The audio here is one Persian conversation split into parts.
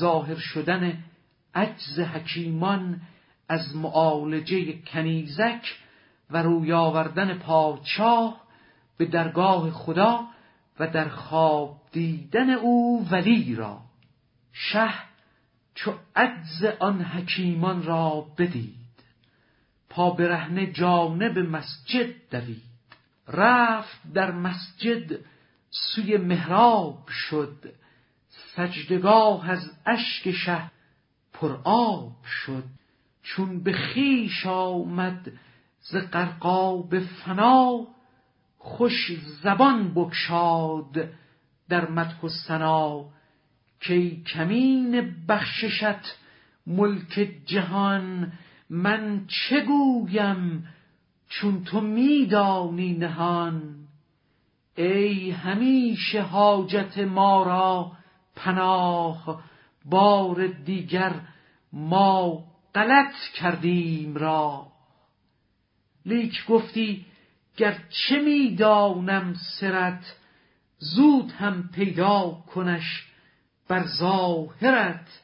ظاهر شدن عجز حکیمان از معالجه کنیزک و روی آوردن پادشاه به درگاه خدا و در خواب دیدن او ولی را. شه چو عجز آن حکیمان را بدید. پا برهنه جانب مسجد دوید. رفت در مسجد سوی محراب شد. سجدگاه از اشک شه پر آب شد. چون به خویش آمد ز غرقاب فنا خوش زبان بگشاد در مدح و ثنا. کای کمین بخششت ملک جهان من چه گویم چون تو می دانی نهان؟ ای همیشه حاجت ما را پناه بار دیگر ما غلط کردیم را. لیک گفتی گرچه می دانم سرت زود هم پیدا کنش بر ظاهرت.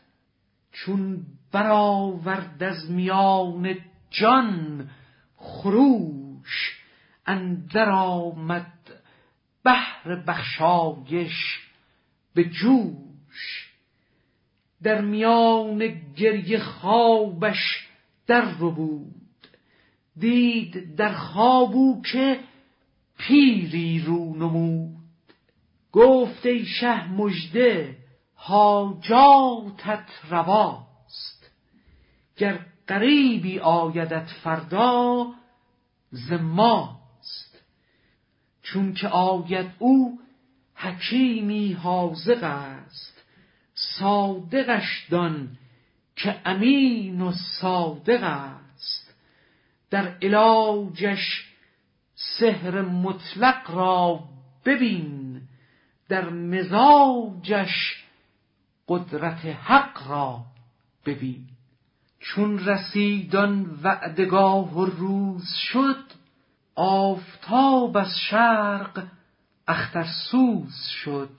چون برآورد از میان جان خروش اندر آمد بحر بخشایش به جوش. در میان گریه خوابش در ربود دید در خواب او که پیری رو نمود. گفت ای شه مژده حاجاتت رواست. گر غریبی آیدت فردا ز ماست. چون که آید او حکیمی حاذق است. صادقش دان که امین و صادق است. در علاجش سحر مطلق را ببین در مزاجش قدرت حق را ببین. چون رسید آن وعدگاه و روز شد آفتاب از شرق اخترسوز شد.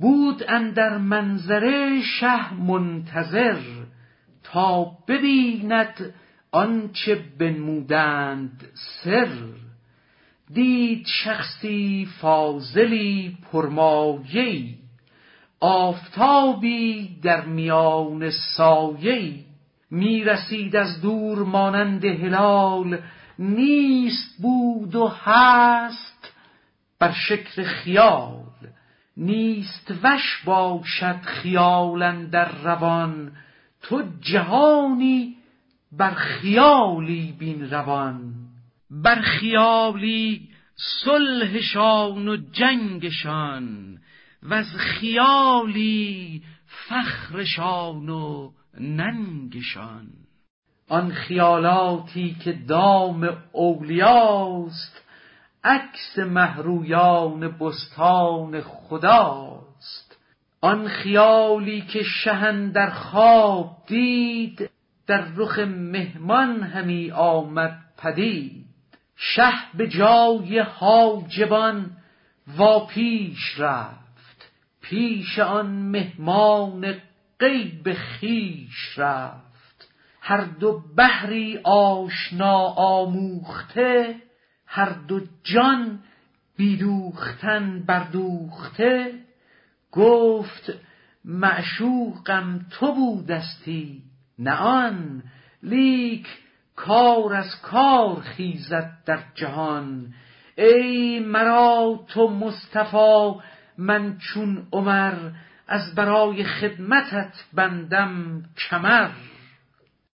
بود اندر منظره شه منتظر تا ببیند آنچه بنمودند سر. دید شخصی فاضلی پرمایه ای آفتابی در میان سایه ای می رسید از دور مانند هلال نیست بود و هست بر شکل خیال. نیست وش باشد خیال در روان تو جهانی بر خیالی بین روان. بر خیالی صلحشان و جنگشان وز خیالی فخرشان و ننگشان. آن خیالاتی که دام اولیاست عکس مهرویان بستان خداست. آن خیالی که شه در خواب دید در رخ مهمان همی آمد پدید. شه به جای حاجبان وا پیش رفت. پیش آن مهمان غیب خویش رفت. هر دو بحری آشنا آموخته هر دو جان بی دوختن بردوخته گفت معشوقم تو بودستی نه آن لیک کار از کار خیزد در جهان. ای مرا تو مصطفی من چون عمر از برای خدمتت بندم کمر.